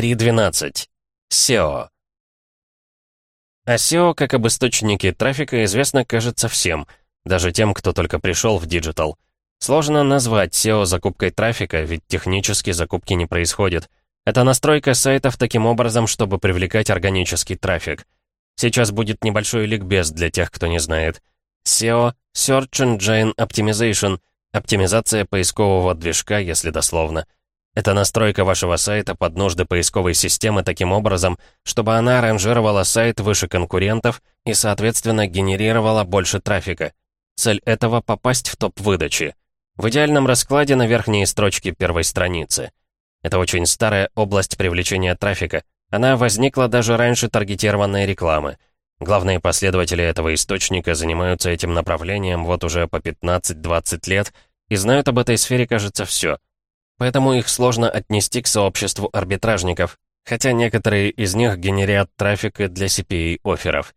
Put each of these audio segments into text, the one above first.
3.12. SEO. А SEO, как об источнике трафика, известно, кажется, всем, даже тем, кто только пришел в Digital. Сложно назвать SEO закупкой трафика, ведь технически закупки не происходит. Это настройка сайтов таким образом, чтобы привлекать органический трафик. Сейчас будет небольшой ликбез для тех, кто не знает. SEO — Search Engine Optimization — оптимизация поискового движка, если дословно — это настройка вашего сайта под нужды поисковой системы таким образом, чтобы она ранжировала сайт выше конкурентов и, соответственно, генерировала больше трафика. Цель этого — попасть в топ выдачи. В идеальном раскладе на верхней строчке первой страницы. Это очень старая область привлечения трафика. Она возникла даже раньше таргетированной рекламы. Главные последователи этого источника занимаются этим направлением вот уже по 15-20 лет и знают об этой сфере, кажется, все — поэтому их сложно отнести к сообществу арбитражников, хотя некоторые из них генерят трафик для CPA-офферов.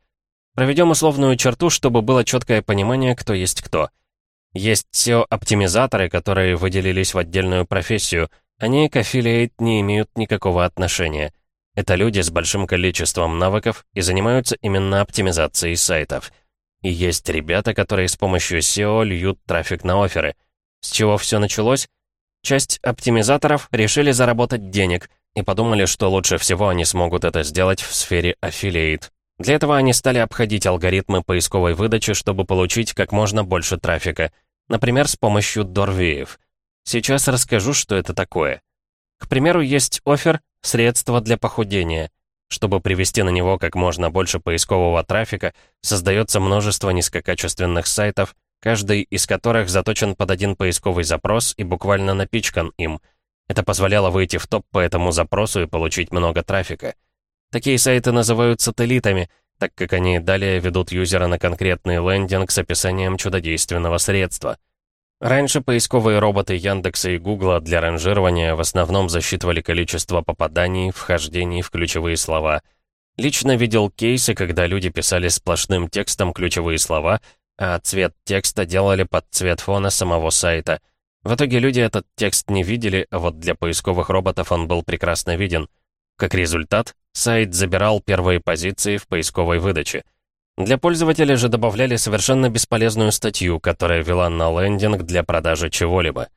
Проведем условную черту, чтобы было четкое понимание, кто есть кто. Есть SEO-оптимизаторы, которые выделились в отдельную профессию, они к affiliate не имеют никакого отношения. Это люди с большим количеством навыков и занимаются именно оптимизацией сайтов. И есть ребята, которые с помощью SEO льют трафик на оферы. С чего все началось? Часть оптимизаторов решили заработать денег и подумали, что лучше всего они смогут это сделать в сфере Affiliate. Для этого они стали обходить алгоритмы поисковой выдачи, чтобы получить как можно больше трафика, например, с помощью дорвеев. Сейчас расскажу, что это такое. К примеру, есть офер «Средства для похудения». Чтобы привести на него как можно больше поискового трафика, создается множество низкокачественных сайтов, каждый из которых заточен под один поисковый запрос и буквально напичкан им. Это позволяло выйти в топ по этому запросу и получить много трафика. Такие сайты называют сателлитами, так как они далее ведут юзера на конкретный лендинг с описанием чудодейственного средства. Раньше поисковые роботы Яндекса и Гугла для ранжирования в основном засчитывали количество попаданий, вхождений в ключевые слова. Лично видел кейсы, когда люди писали сплошным текстом ключевые слова, а цвет текста делали под цвет фона самого сайта. В итоге люди этот текст не видели, а вот для поисковых роботов он был прекрасно виден. Как результат, сайт забирал первые позиции в поисковой выдаче. Для пользователя же добавляли совершенно бесполезную статью, которая вела на лендинг для продажи чего-либо.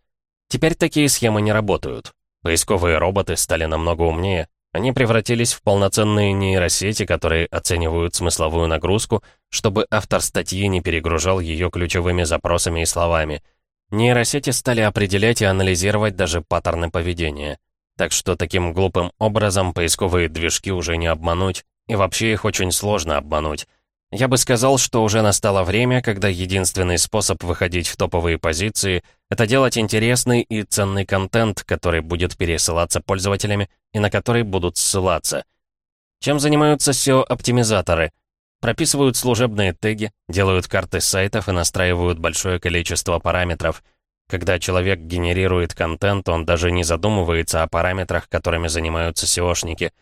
Теперь такие схемы не работают. Поисковые роботы стали намного умнее, они превратились в полноценные нейросети, которые оценивают смысловую нагрузку, чтобы автор статьи не перегружал ее ключевыми запросами и словами. Нейросети стали определять и анализировать даже паттерны поведения. Так что таким глупым образом поисковые движки уже не обмануть, и вообще их очень сложно обмануть. Я бы сказал, что уже настало время, когда единственный способ выходить в топовые позиции — это делать интересный и ценный контент, который будет пересылаться пользователями и на который будут ссылаться. Чем занимаются SEO-оптимизаторы? Прописывают служебные теги, делают карты сайтов и настраивают большое количество параметров. Когда человек генерирует контент, он даже не задумывается о параметрах, которыми занимаются SEOшники.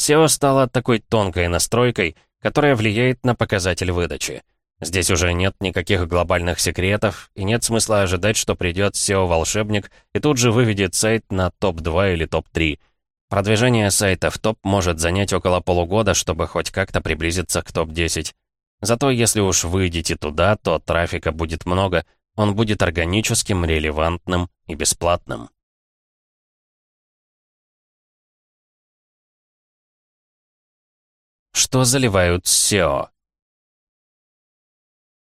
SEO стало такой тонкой настройкой — которая влияет на показатель выдачи. Здесь уже нет никаких глобальных секретов, и нет смысла ожидать, что придет SEO-волшебник и тут же выведет сайт на топ-2 или топ-3. Продвижение сайта в топ может занять около полугода, чтобы хоть как-то приблизиться к топ-10. Зато если уж выйдете туда, то трафика будет много, он будет органическим, релевантным и бесплатным. Что заливают SEO?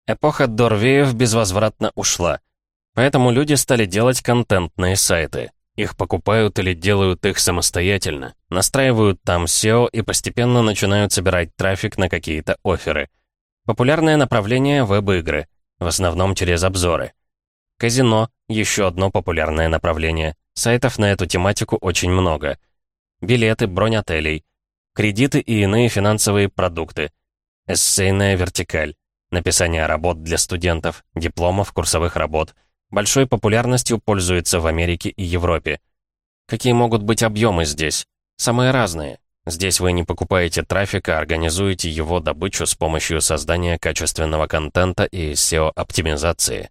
Эпоха Дорвеев безвозвратно ушла. Поэтому люди стали делать контентные сайты. Их покупают или делают их самостоятельно, настраивают там SEO и постепенно начинают собирать трафик на какие-то оферы. Популярное направление — веб-игры, в основном через обзоры. Казино — еще одно популярное направление. Сайтов на эту тематику очень много. Билеты, бронь отелей — кредиты и иные финансовые продукты, эссейная вертикаль, написание работ для студентов, дипломов, курсовых работ. Большой популярностью пользуется в Америке и Европе. Какие могут быть объемы здесь? Самые разные. Здесь вы не покупаете трафик, а организуете его добычу с помощью создания качественного контента и SEO-оптимизации.